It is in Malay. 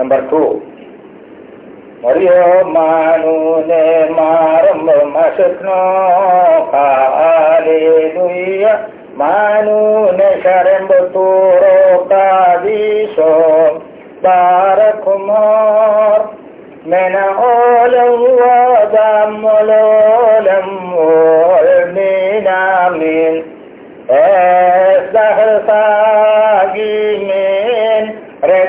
Number two, Mario Manu ne maram masukno. Hallelujah Manu ne sharembo turo kadiso Barakumar Mena olam wa damololam Olmina min. Esdahal sagimin